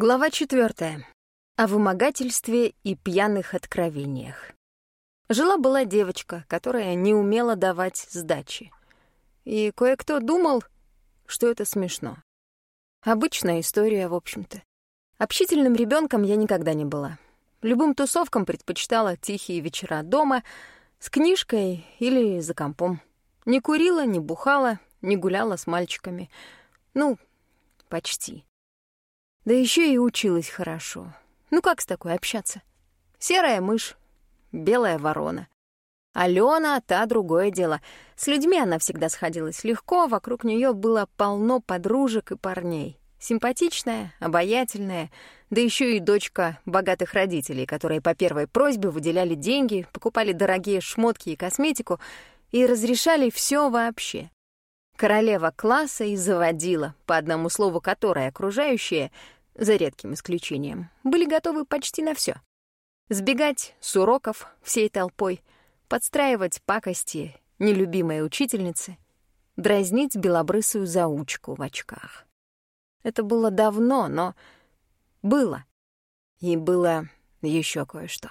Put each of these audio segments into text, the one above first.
Глава четвертая. О вымогательстве и пьяных откровениях. Жила-была девочка, которая не умела давать сдачи. И кое-кто думал, что это смешно. Обычная история, в общем-то. Общительным ребенком я никогда не была. Любым тусовкам предпочитала тихие вечера дома с книжкой или за компом. Не курила, не бухала, не гуляла с мальчиками. Ну, почти. Да еще и училась хорошо. Ну как с такой общаться? Серая мышь, белая ворона. Алена — та другое дело. С людьми она всегда сходилась легко, вокруг нее было полно подружек и парней. Симпатичная, обаятельная, да еще и дочка богатых родителей, которые по первой просьбе выделяли деньги, покупали дорогие шмотки и косметику и разрешали все вообще. Королева класса и заводила, по одному слову которой окружающие — за редким исключением, были готовы почти на все. Сбегать с уроков всей толпой, подстраивать пакости нелюбимой учительницы, дразнить белобрысую заучку в очках. Это было давно, но было. И было еще кое-что.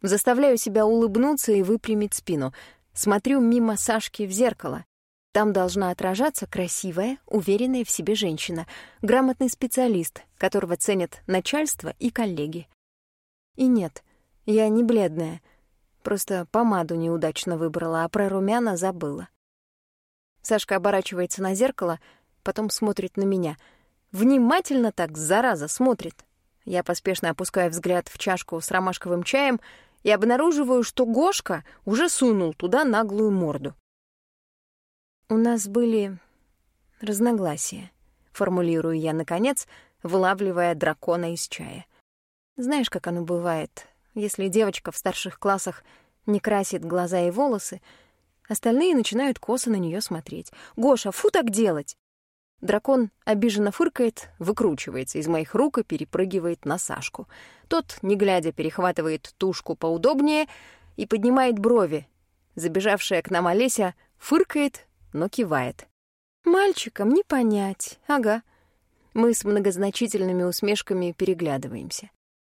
Заставляю себя улыбнуться и выпрямить спину. Смотрю мимо Сашки в зеркало. Там должна отражаться красивая, уверенная в себе женщина, грамотный специалист, которого ценят начальство и коллеги. И нет, я не бледная, просто помаду неудачно выбрала, а про румяна забыла. Сашка оборачивается на зеркало, потом смотрит на меня. Внимательно так, зараза, смотрит. Я поспешно опускаю взгляд в чашку с ромашковым чаем и обнаруживаю, что Гошка уже сунул туда наглую морду. У нас были разногласия, формулирую я, наконец, вылавливая дракона из чая. Знаешь, как оно бывает, если девочка в старших классах не красит глаза и волосы, остальные начинают косо на нее смотреть. «Гоша, фу так делать!» Дракон обиженно фыркает, выкручивается из моих рук и перепрыгивает на Сашку. Тот, не глядя, перехватывает тушку поудобнее и поднимает брови. Забежавшая к нам Олеся фыркает, но кивает. «Мальчикам не понять, ага». Мы с многозначительными усмешками переглядываемся.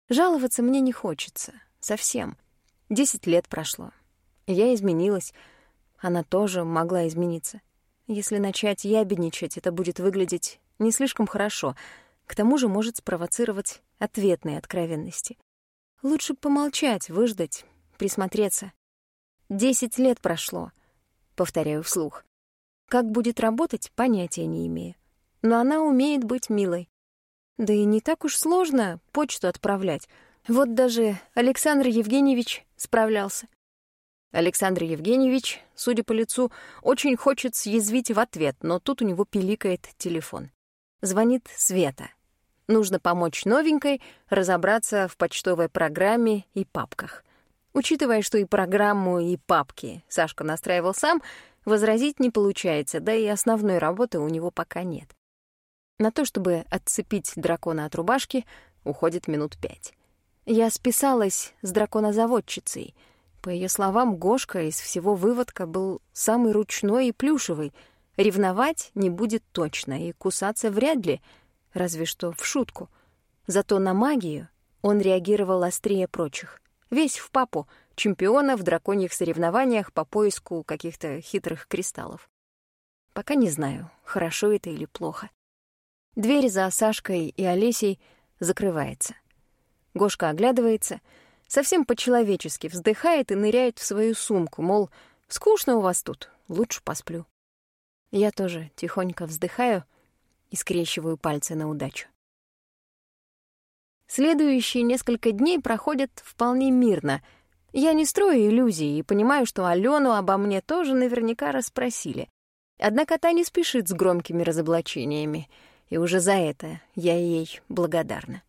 Жаловаться мне не хочется. Совсем. Десять лет прошло. Я изменилась. Она тоже могла измениться. Если начать ябедничать, это будет выглядеть не слишком хорошо. К тому же может спровоцировать ответные откровенности. Лучше помолчать, выждать, присмотреться. Десять лет прошло, повторяю вслух. Как будет работать, понятия не имею. Но она умеет быть милой. Да и не так уж сложно почту отправлять. Вот даже Александр Евгеньевич справлялся. Александр Евгеньевич, судя по лицу, очень хочет съязвить в ответ, но тут у него пиликает телефон. Звонит Света. Нужно помочь новенькой разобраться в почтовой программе и папках. Учитывая, что и программу, и папки Сашка настраивал сам, Возразить не получается, да и основной работы у него пока нет. На то, чтобы отцепить дракона от рубашки, уходит минут пять. Я списалась с драконозаводчицей. По ее словам, Гошка из всего выводка был самый ручной и плюшевый. Ревновать не будет точно, и кусаться вряд ли, разве что в шутку. Зато на магию он реагировал острее прочих. Весь в папу — чемпиона в драконьих соревнованиях по поиску каких-то хитрых кристаллов. Пока не знаю, хорошо это или плохо. Дверь за Сашкой и Олесей закрывается. Гошка оглядывается, совсем по-человечески вздыхает и ныряет в свою сумку, мол, скучно у вас тут, лучше посплю. Я тоже тихонько вздыхаю и скрещиваю пальцы на удачу. Следующие несколько дней проходят вполне мирно — я не строю иллюзий и понимаю, что Алену обо мне тоже наверняка расспросили. Однако та не спешит с громкими разоблачениями, и уже за это я ей благодарна.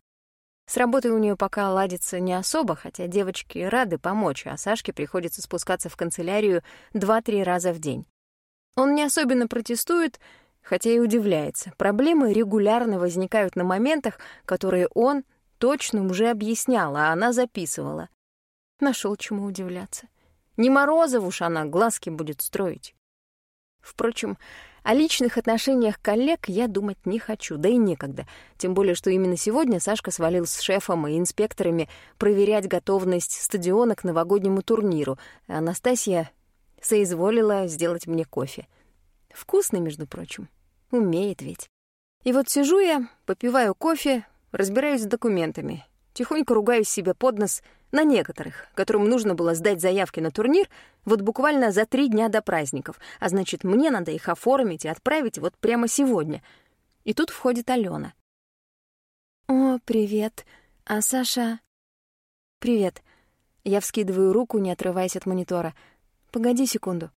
С работой у нее пока ладится не особо, хотя девочки рады помочь, а Сашке приходится спускаться в канцелярию два-три раза в день. Он не особенно протестует, хотя и удивляется. Проблемы регулярно возникают на моментах, которые он точно уже объяснял, а она записывала. Нашел чему удивляться. Не Морозову уж она глазки будет строить. Впрочем, О личных отношениях коллег я думать не хочу, да и некогда. Тем более, что именно сегодня Сашка свалил с шефом и инспекторами проверять готовность стадиона к новогоднему турниру, Анастасия соизволила сделать мне кофе. Вкусный, между прочим. Умеет ведь. И вот сижу я, попиваю кофе, разбираюсь с документами, тихонько ругаюсь себе под нос на некоторых, которым нужно было сдать заявки на турнир вот буквально за три дня до праздников, а значит, мне надо их оформить и отправить вот прямо сегодня. И тут входит Алена. «О, привет. А Саша...» «Привет». Я вскидываю руку, не отрываясь от монитора. «Погоди секунду».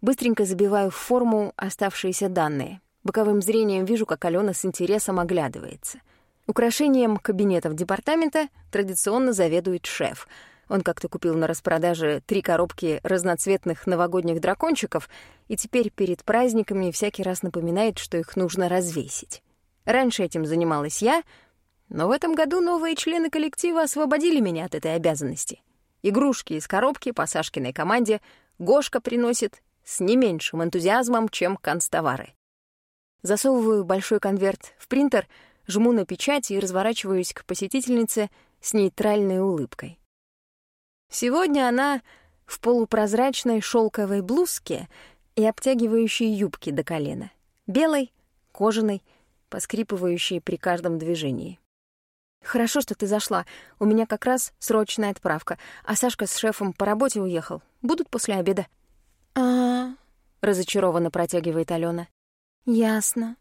Быстренько забиваю в форму оставшиеся данные. Боковым зрением вижу, как Алена с интересом оглядывается. Украшением кабинетов департамента традиционно заведует шеф. Он как-то купил на распродаже три коробки разноцветных новогодних дракончиков и теперь перед праздниками всякий раз напоминает, что их нужно развесить. Раньше этим занималась я, но в этом году новые члены коллектива освободили меня от этой обязанности. Игрушки из коробки по Сашкиной команде Гошка приносит с не меньшим энтузиазмом, чем констовары. Засовываю большой конверт в принтер, жму на печать и разворачиваюсь к посетительнице с нейтральной улыбкой. Сегодня она в полупрозрачной шелковой блузке и обтягивающей юбке до колена, белой, кожаной, поскрипывающей при каждом движении. «Хорошо, что ты зашла. У меня как раз срочная отправка, а Сашка с шефом по работе уехал. Будут после обеда». «А-а-а», разочарованно протягивает Алена. «Ясно.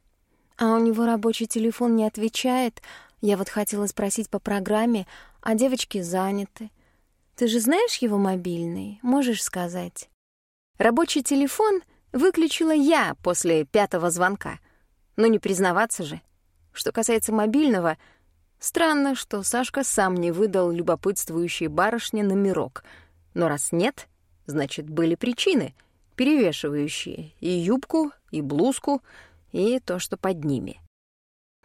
А у него рабочий телефон не отвечает. Я вот хотела спросить по программе, а девочки заняты. Ты же знаешь его мобильный? Можешь сказать?» Рабочий телефон выключила я после пятого звонка. Но не признаваться же. Что касается мобильного — Странно, что Сашка сам не выдал любопытствующей барышне номерок. Но раз нет, значит, были причины, перевешивающие и юбку, и блузку, и то, что под ними.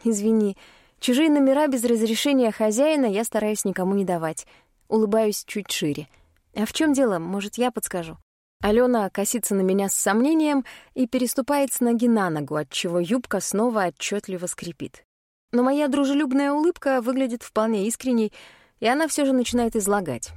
Извини, чужие номера без разрешения хозяина я стараюсь никому не давать. Улыбаюсь чуть шире. А в чем дело, может, я подскажу? Алена косится на меня с сомнением и переступает с ноги на ногу, отчего юбка снова отчетливо скрипит. Но моя дружелюбная улыбка выглядит вполне искренней, и она все же начинает излагать.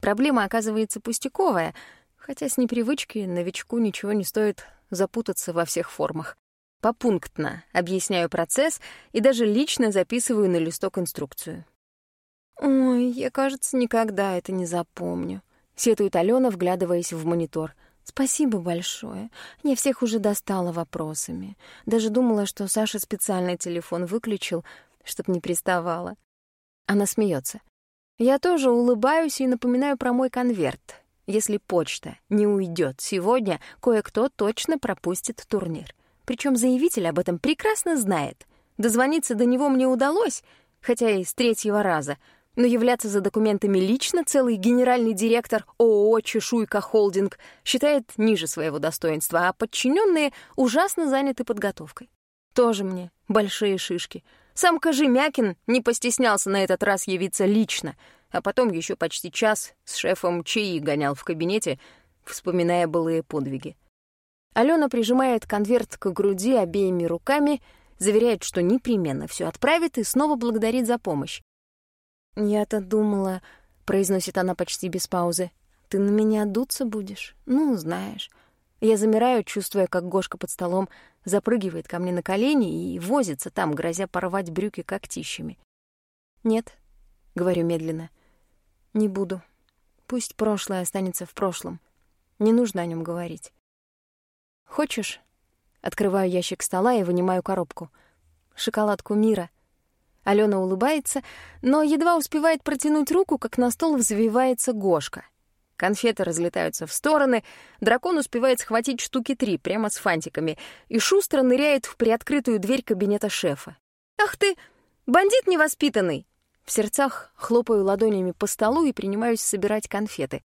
Проблема оказывается пустяковая, хотя с непривычки новичку ничего не стоит запутаться во всех формах. Попунктно объясняю процесс и даже лично записываю на листок инструкцию. «Ой, я, кажется, никогда это не запомню», — сетует Алена, вглядываясь в монитор — Спасибо большое. Я всех уже достала вопросами. Даже думала, что Саша специально телефон выключил, чтоб не приставала. Она смеется. Я тоже улыбаюсь и напоминаю про мой конверт. Если почта не уйдет сегодня, кое-кто точно пропустит турнир. Причем заявитель об этом прекрасно знает. Дозвониться до него мне удалось, хотя и с третьего раза — но являться за документами лично целый генеральный директор ООО «Чешуйка Холдинг» считает ниже своего достоинства, а подчиненные ужасно заняты подготовкой. Тоже мне большие шишки. Сам Кожемякин не постеснялся на этот раз явиться лично, а потом еще почти час с шефом чаи гонял в кабинете, вспоминая былые подвиги. Алена прижимает конверт к груди обеими руками, заверяет, что непременно все отправит и снова благодарит за помощь. «Я-то думала», — произносит она почти без паузы, «ты на меня дуться будешь? Ну, знаешь». Я замираю, чувствуя, как Гошка под столом запрыгивает ко мне на колени и возится там, грозя порвать брюки когтищами. «Нет», — говорю медленно, — «не буду. Пусть прошлое останется в прошлом. Не нужно о нем говорить». «Хочешь?» Открываю ящик стола и вынимаю коробку. «Шоколадку мира», — Алена улыбается, но едва успевает протянуть руку, как на стол взвивается Гошка. Конфеты разлетаются в стороны, дракон успевает схватить штуки три прямо с фантиками и шустро ныряет в приоткрытую дверь кабинета шефа. «Ах ты, бандит невоспитанный!» В сердцах хлопаю ладонями по столу и принимаюсь собирать конфеты.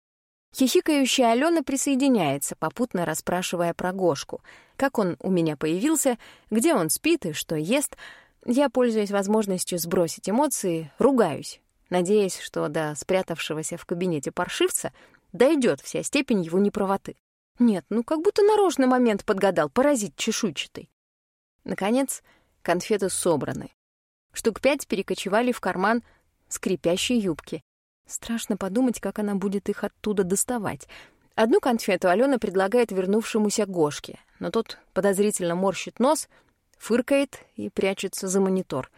Хихикающая Алена присоединяется, попутно расспрашивая про Гошку. Как он у меня появился, где он спит и что ест — я, пользуясь возможностью сбросить эмоции, ругаюсь, надеясь, что до спрятавшегося в кабинете паршивца дойдет вся степень его неправоты. Нет, ну как будто нарочно момент подгадал, паразит чешуйчатый. Наконец, конфеты собраны. Штук пять перекочевали в карман скрипящей юбки. Страшно подумать, как она будет их оттуда доставать. Одну конфету Алена предлагает вернувшемуся Гошке, но тот подозрительно морщит нос, фыркает и прячется за монитор.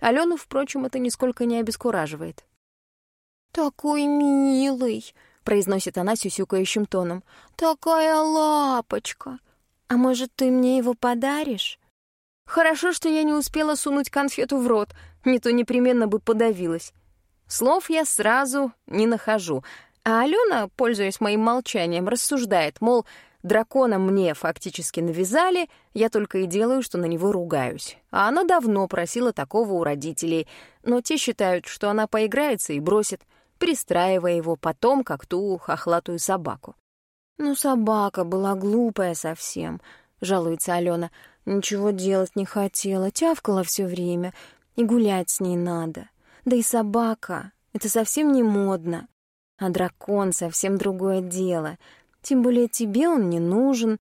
Алену, впрочем, это нисколько не обескураживает. «Такой милый!» — произносит она сюсюкающим тоном. «Такая лапочка! А может, ты мне его подаришь?» Хорошо, что я не успела сунуть конфету в рот, не то непременно бы подавилась. Слов я сразу не нахожу, а Алена, пользуясь моим молчанием, рассуждает, мол, дракона мне фактически навязали, я только и делаю, что на него ругаюсь. А она давно просила такого у родителей, но те считают, что она поиграется и бросит, пристраивая его потом, как ту хохлатую собаку. «Ну, собака была глупая совсем», — жалуется Алена. «Ничего делать не хотела, тявкала все время, и гулять с ней надо. Да и собака — это совсем не модно. А дракон — совсем другое дело. Тем более тебе он не нужен.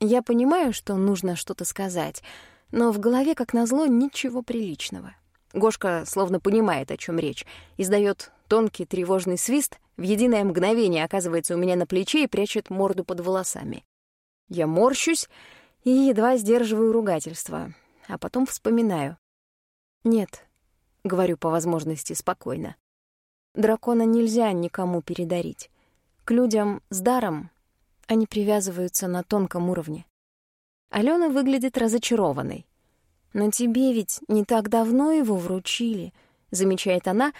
Я понимаю, что нужно что-то сказать, но в голове, как назло, ничего приличного. Гошка словно понимает, о чем речь, издает тонкий тревожный свист, в единое мгновение оказывается у меня на плече и прячет морду под волосами. Я морщусь и едва сдерживаю ругательство, а потом вспоминаю. «Нет», — говорю по возможности спокойно, Дракона нельзя никому передарить. К людям с даром они привязываются на тонком уровне. Алена выглядит разочарованной. «Но тебе ведь не так давно его вручили», — замечает она,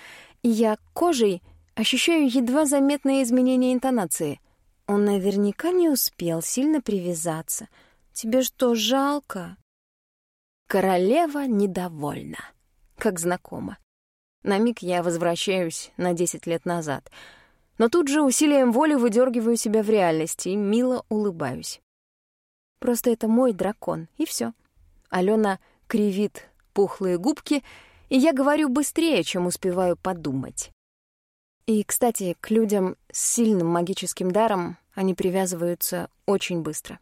и я кожей ощущаю едва заметное изменение интонации. Он наверняка не успел сильно привязаться. Тебе что, жалко? Королева недовольна, как знакомо. На миг я возвращаюсь на 10 лет назад. Но тут же усилием воли выдергиваю себя в реальности и мило улыбаюсь. Просто это мой дракон, и все. Алена кривит пухлые губки, и я говорю быстрее, чем успеваю подумать. И, кстати, к людям с сильным магическим даром они привязываются очень быстро.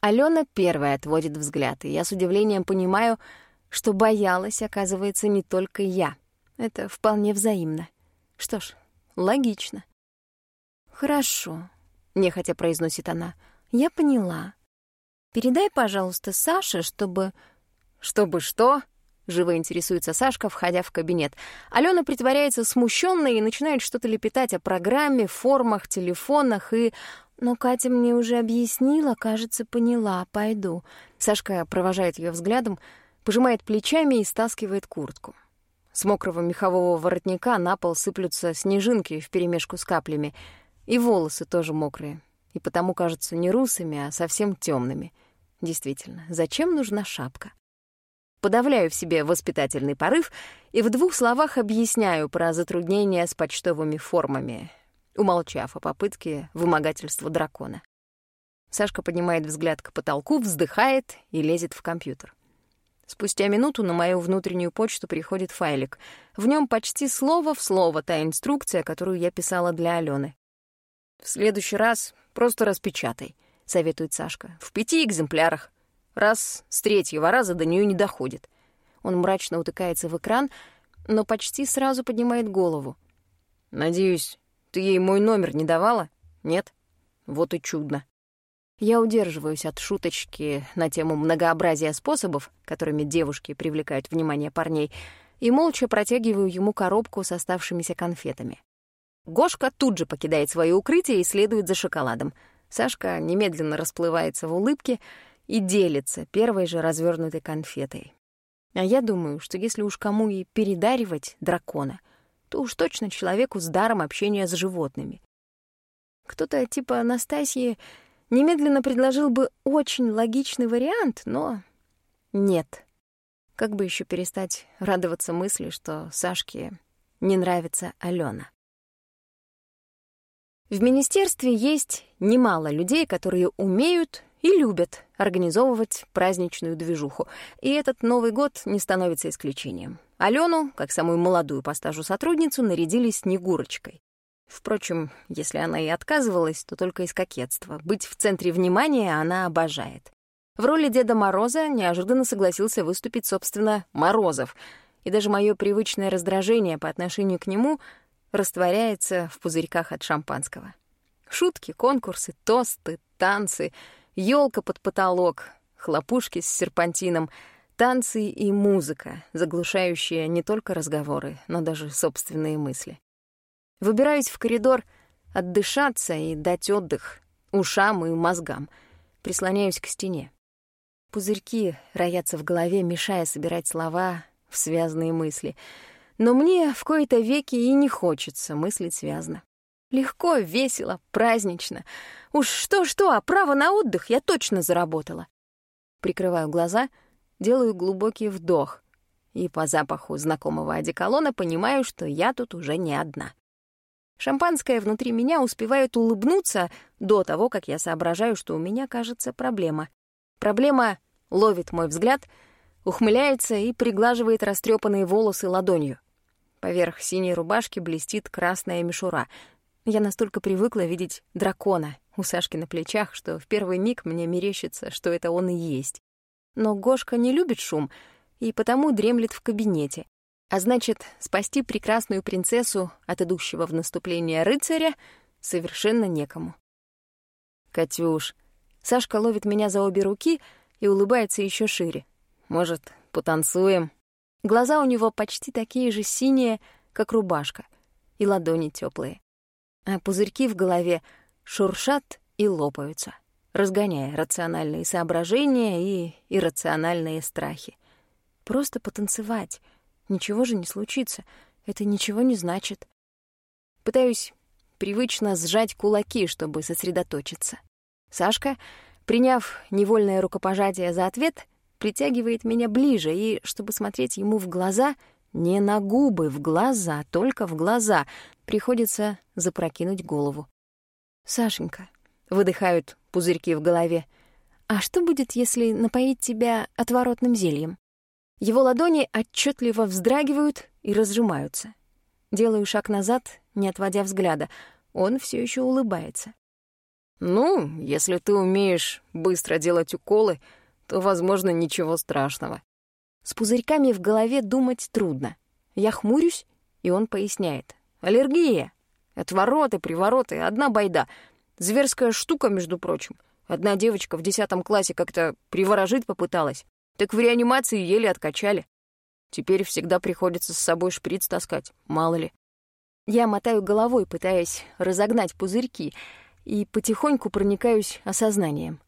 Алена первая отводит взгляд, и я с удивлением понимаю, что боялась, оказывается, не только я. Это вполне взаимно. Что ж, логично. «Хорошо», — нехотя произносит она. «Я поняла. Передай, пожалуйста, Саше, чтобы...» «Чтобы что?» — живо интересуется Сашка, входя в кабинет. Алена притворяется смущенной и начинает что-то лепетать о программе, формах, телефонах и... «Но Катя мне уже объяснила, кажется, поняла. Пойду». Сашка провожает ее взглядом, пожимает плечами и стаскивает куртку. С мокрого мехового воротника на пол сыплются снежинки вперемешку с каплями, и волосы тоже мокрые, и потому кажутся не русыми, а совсем темными. Действительно, зачем нужна шапка? Подавляю в себе воспитательный порыв и в двух словах объясняю про затруднения с почтовыми формами, умолчав о попытке вымогательства дракона. Сашка поднимает взгляд к потолку, вздыхает и лезет в компьютер. Спустя минуту на мою внутреннюю почту приходит файлик. В нем почти слово в слово та инструкция, которую я писала для Алены. «В следующий раз просто распечатай», — советует Сашка. «В пяти экземплярах. Раз с третьего раза до нее не доходит». Он мрачно утыкается в экран, но почти сразу поднимает голову. «Надеюсь, ты ей мой номер не давала? Нет? Вот и чудно». Я удерживаюсь от шуточки на тему многообразия способов, которыми девушки привлекают внимание парней, и молча протягиваю ему коробку с оставшимися конфетами. Гошка тут же покидает свое укрытие и следует за шоколадом. Сашка немедленно расплывается в улыбке и делится первой же развернутой конфетой. А я думаю, что если уж кому и передаривать дракона, то уж точно человеку с даром общения с животными. Кто-то типа Анастасии немедленно предложил бы очень логичный вариант, но нет. Как бы еще перестать радоваться мысли, что Сашке не нравится Алена. В министерстве есть немало людей, которые умеют и любят организовывать праздничную движуху, и этот Новый год не становится исключением. Алену, как самую молодую по стажу сотрудницу, нарядили Снегурочкой. Впрочем, если она и отказывалась, то только из кокетства. Быть в центре внимания она обожает. В роли Деда Мороза неожиданно согласился выступить, собственно, Морозов, и даже мое привычное раздражение по отношению к нему растворяется в пузырьках от шампанского. Шутки, конкурсы, тосты, танцы, елка под потолок, хлопушки с серпантином, танцы и музыка, заглушающая не только разговоры, но даже собственные мысли. Выбираюсь в коридор отдышаться и дать отдых ушам и мозгам. Прислоняюсь к стене. Пузырьки роятся в голове, мешая собирать слова в связанные мысли. Но мне в кои-то веки и не хочется мыслить связно. Легко, весело, празднично. Уж что-что, а право на отдых я точно заработала. Прикрываю глаза, делаю глубокий вдох и по запаху знакомого одеколона понимаю, что я тут уже не одна. Шампанское внутри меня успевает улыбнуться до того, как я соображаю, что у меня, кажется, проблема. Проблема ловит мой взгляд, ухмыляется и приглаживает растрепанные волосы ладонью. Поверх синей рубашки блестит красная мишура. Я настолько привыкла видеть дракона у Сашки на плечах, что в первый миг мне мерещится, что это он и есть. Но Гошка не любит шум и потому дремлет в кабинете. А значит, спасти прекрасную принцессу от идущего в наступление рыцаря совершенно некому. «Катюш», Сашка ловит меня за обе руки и улыбается еще шире. «Может, потанцуем?» Глаза у него почти такие же синие, как рубашка, и ладони теплые. А пузырьки в голове шуршат и лопаются, разгоняя рациональные соображения и иррациональные страхи. Просто потанцевать — Ничего же не случится. Это ничего не значит. Пытаюсь привычно сжать кулаки, чтобы сосредоточиться. Сашка, приняв невольное рукопожатие за ответ, притягивает меня ближе, и, чтобы смотреть ему в глаза, не на губы, в глаза, только в глаза, приходится запрокинуть голову. «Сашенька», — выдыхают пузырьки в голове, «а что будет, если напоить тебя отворотным зельем?» Его ладони отчетливо вздрагивают и разжимаются. Делаю шаг назад, не отводя взгляда. Он все еще улыбается. «Ну, если ты умеешь быстро делать уколы, то, возможно, ничего страшного». С пузырьками в голове думать трудно. Я хмурюсь, и он поясняет. «Аллергия. Отвороты, привороты, одна байда. Зверская штука, между прочим. Одна девочка в десятом классе как-то приворожить попыталась. Так в реанимации еле откачали. Теперь всегда приходится с собой шприц таскать, мало ли. Я мотаю головой, пытаясь разогнать пузырьки, и потихоньку проникаюсь осознанием.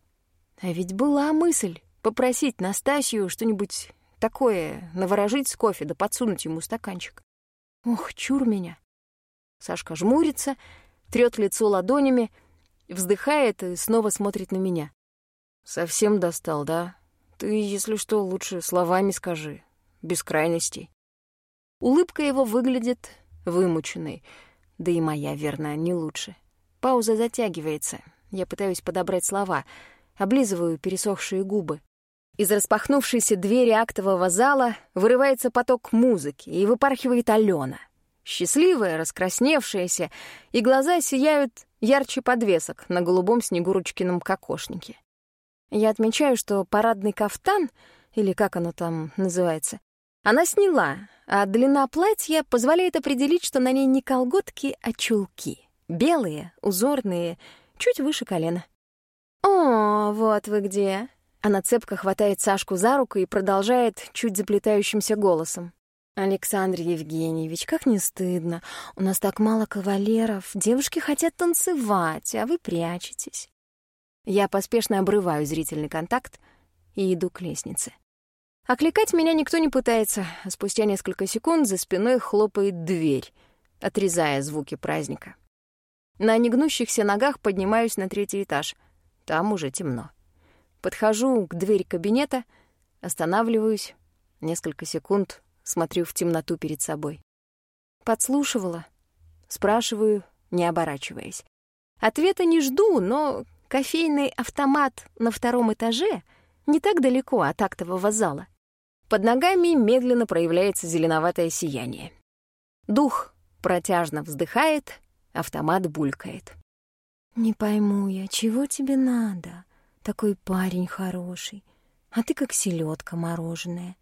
А ведь была мысль попросить Настасью что-нибудь такое наворожить с кофе да подсунуть ему стаканчик. Ох, чур меня. Сашка жмурится, трёт лицо ладонями, вздыхает и снова смотрит на меня. «Совсем достал, да?» Ты, если что, лучше словами скажи, без крайностей. Улыбка его выглядит вымученной, да и моя, верно, не лучше. Пауза затягивается. Я пытаюсь подобрать слова, облизываю пересохшие губы. Из распахнувшейся двери актового зала вырывается поток музыки и выпархивает Алена. Счастливая, раскрасневшаяся, и глаза сияют ярче подвесок на голубом снегурочкином кокошнике. Я отмечаю, что парадный кафтан, или как оно там называется, она сняла, а длина платья позволяет определить, что на ней не колготки, а чулки. Белые, узорные, чуть выше колена. «О, вот вы где!» Она цепко хватает Сашку за руку и продолжает чуть заплетающимся голосом. «Александр Евгеньевич, как не стыдно. У нас так мало кавалеров. Девушки хотят танцевать, а вы прячетесь. Я поспешно обрываю зрительный контакт и иду к лестнице. Окликать меня никто не пытается, спустя несколько секунд за спиной хлопает дверь, отрезая звуки праздника. На негнущихся ногах поднимаюсь на третий этаж. Там уже темно. Подхожу к двери кабинета, останавливаюсь, несколько секунд смотрю в темноту перед собой. Подслушивала, спрашиваю, не оборачиваясь. Ответа не жду, но Кофейный автомат на втором этаже не так далеко от актового зала. Под ногами медленно проявляется зеленоватое сияние. Дух протяжно вздыхает, Автомат булькает. «Не пойму я, чего тебе надо? Такой парень хороший, а ты как селедка мороженая».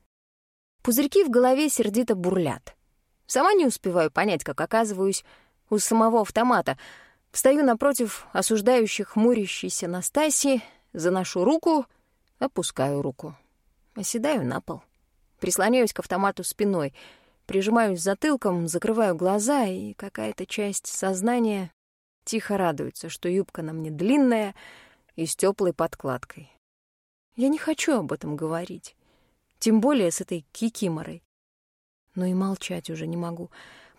Пузырьки в голове сердито бурлят. Сама не успеваю понять, как оказываюсь у самого автомата. Встаю напротив осуждающих хмурящейся Настасьи, заношу руку, опускаю руку. Оседаю на пол. Прислоняюсь к автомату спиной, прижимаюсь затылком, закрываю глаза, и какая-то часть сознания тихо радуется, что юбка на мне длинная и с теплой подкладкой. Я не хочу об этом говорить, тем более с этой кикиморой. Но и молчать уже не могу.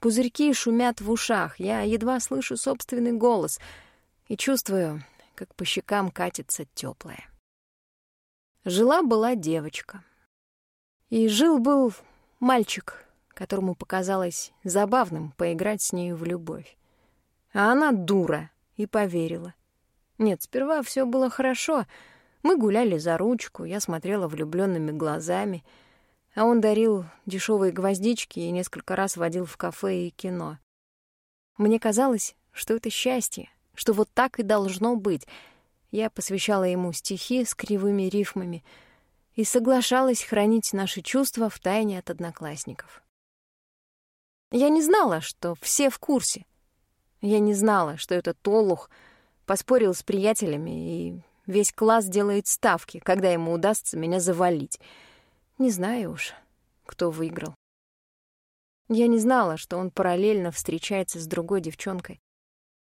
Пузырьки шумят в ушах, я едва слышу собственный голос и чувствую, как по щекам катится теплое. Жила-была девочка. И жил-был мальчик, которому показалось забавным поиграть с нею в любовь. А она дура и поверила. Нет, сперва все было хорошо. Мы гуляли за ручку, я смотрела влюбленными глазами, а он дарил дешевые гвоздички и несколько раз водил в кафе и кино. Мне казалось, что это счастье, что вот так и должно быть. Я посвящала ему стихи с кривыми рифмами — и соглашалась хранить наши чувства в тайне от одноклассников. Я не знала, что все в курсе. Я не знала, что этот олух поспорил с приятелями, и весь класс делает ставки, когда ему удастся меня завалить. Не знаю уж, кто выиграл. Я не знала, что он параллельно встречается с другой девчонкой.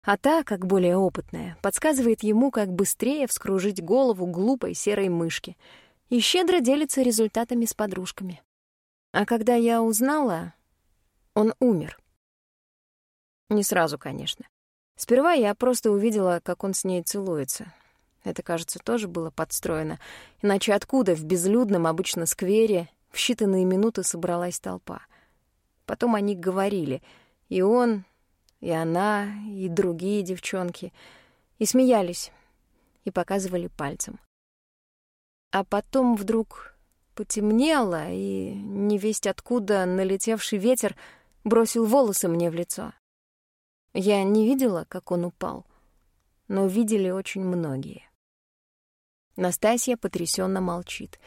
А та, как более опытная, подсказывает ему, как быстрее вскружить голову глупой серой мышки — и щедро делится результатами с подружками. А когда я узнала, он умер. Не сразу, конечно. Сперва я просто увидела, как он с ней целуется. Это, кажется, тоже было подстроено. Иначе откуда в безлюдном, обычно сквере, в считанные минуты собралась толпа? Потом они говорили, и он, и она, и другие девчонки, и смеялись, и показывали пальцем. А потом вдруг потемнело, и невесть откуда налетевший ветер бросил волосы мне в лицо. Я не видела, как он упал, но видели очень многие. Настасья потрясенно молчит,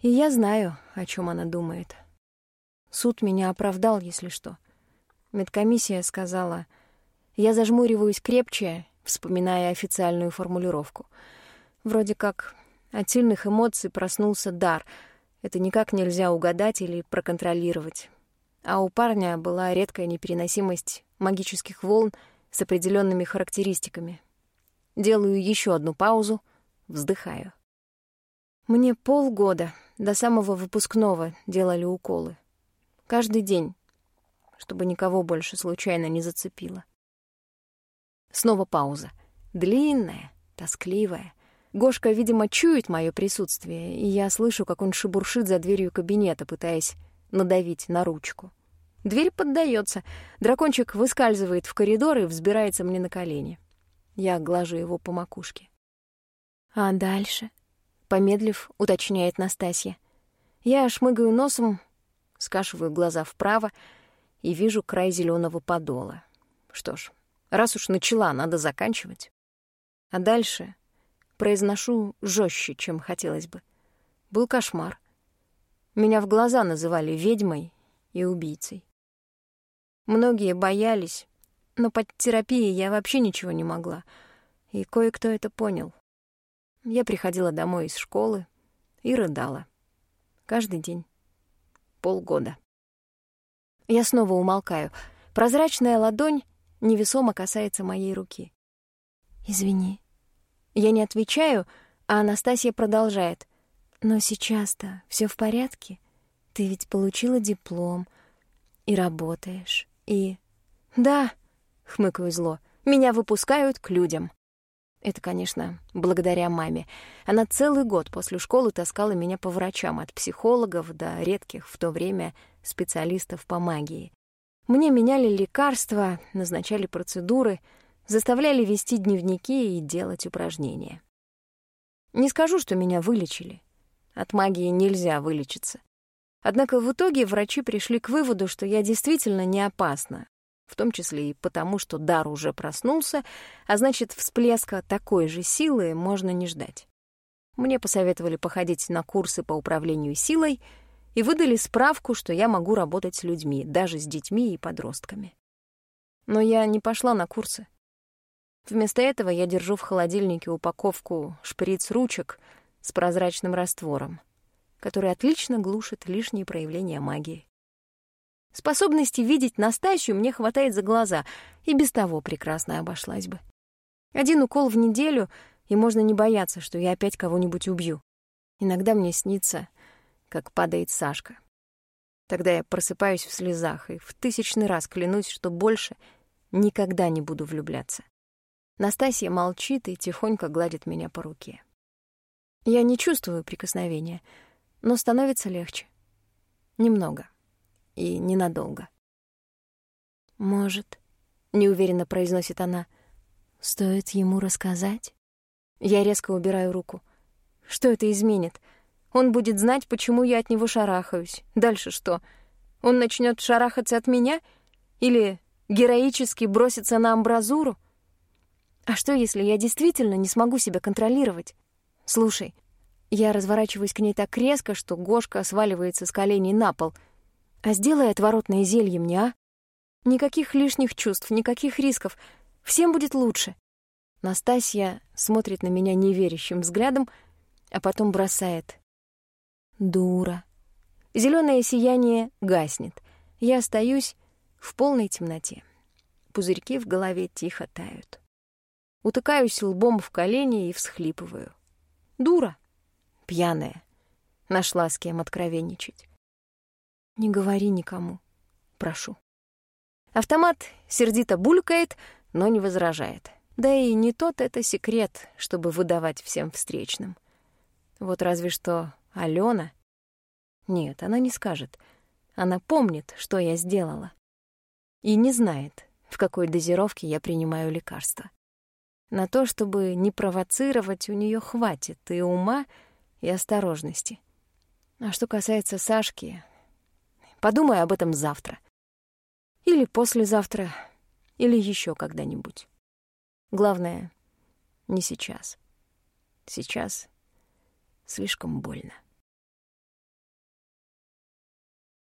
и я знаю, о чем она думает. Суд меня оправдал, если что. Медкомиссия сказала... Я зажмуриваюсь крепче, вспоминая официальную формулировку. Вроде как от сильных эмоций проснулся дар. Это никак нельзя угадать или проконтролировать. А у парня была редкая непереносимость магических волн с определенными характеристиками. Делаю еще одну паузу, вздыхаю. Мне полгода до самого выпускного делали уколы. Каждый день, чтобы никого больше случайно не зацепило. Снова пауза. Длинная, тоскливая. Гошка, видимо, чует мое присутствие, и я слышу, как он шебуршит за дверью кабинета, пытаясь надавить на ручку. Дверь поддается. Дракончик выскальзывает в коридор и взбирается мне на колени. Я глажу его по макушке. «А дальше?» — помедлив, уточняет Настасья. Я шмыгаю носом, скашиваю глаза вправо и вижу край зеленого подола. Что ж, раз уж начала, надо заканчивать. А дальше произношу жестче, чем хотелось бы. Был кошмар. Меня в глаза называли ведьмой и убийцей. Многие боялись, но под терапией я вообще ничего не могла, и кое-кто это понял. Я приходила домой из школы и рыдала. Каждый день. Полгода. Я снова умолкаю. Прозрачная ладонь невесомо касается моей руки. «Извини», я не отвечаю, а Анастасия продолжает. «Но сейчас-то все в порядке? Ты ведь получила диплом и работаешь, и...» «Да», — хмыкаю зло, — «меня выпускают к людям». Это, конечно, благодаря маме. Она целый год после школы таскала меня по врачам, от психологов до редких в то время специалистов по магии. Мне меняли лекарства, назначали процедуры — заставляли вести дневники и делать упражнения. Не скажу, что меня вылечили. От магии нельзя вылечиться. Однако в итоге врачи пришли к выводу, что я действительно не опасна. В том числе и потому, что дар уже проснулся, а значит, всплеска такой же силы можно не ждать. Мне посоветовали походить на курсы по управлению силой и выдали справку, что я могу работать с людьми, даже с детьми и подростками. Но я не пошла на курсы. Вместо этого я держу в холодильнике упаковку шприц-ручек с прозрачным раствором, который отлично глушит лишние проявления магии. Способности видеть Настасью мне хватает за глаза, и без того прекрасно обошлась бы. Один укол в неделю, и можно не бояться, что я опять кого-нибудь убью. Иногда мне снится, как падает Сашка. Тогда я просыпаюсь в слезах и в тысячный раз клянусь, что больше никогда не буду влюбляться. Настасья молчит и тихонько гладит меня по руке. Я не чувствую прикосновения, но становится легче. Немного. И ненадолго. «Может», — неуверенно произносит она, — «стоит ему рассказать?» Я резко убираю руку. Что это изменит? Он будет знать, почему я от него шарахаюсь. Дальше что? Он начнет шарахаться от меня? Или героически бросится на амбразуру? А что, если я действительно не смогу себя контролировать? Слушай, я разворачиваюсь к ней так резко, что Гошка сваливается с коленей на пол. А сделай отворотное зелье мне, а? Никаких лишних чувств, никаких рисков. Всем будет лучше. Настасья смотрит на меня неверящим взглядом, а потом бросает. Дура. Зеленое сияние гаснет. Я остаюсь в полной темноте. Пузырьки в голове тихо тают. Утыкаюсь лбом в колени и всхлипываю. Дура. Пьяная. Нашла с кем откровенничать. Не говори никому. Прошу. Автомат сердито булькает, но не возражает. Да и не тот это секрет, чтобы выдавать всем встречным. Вот разве что Алена... Нет, она не скажет. Она помнит, что я сделала. И не знает, в какой дозировке я принимаю лекарства. На то, чтобы не провоцировать, у нее хватит и ума, и осторожности. А что касается Сашки, подумай об этом завтра. Или послезавтра, или еще когда-нибудь. Главное, не сейчас. Сейчас слишком больно.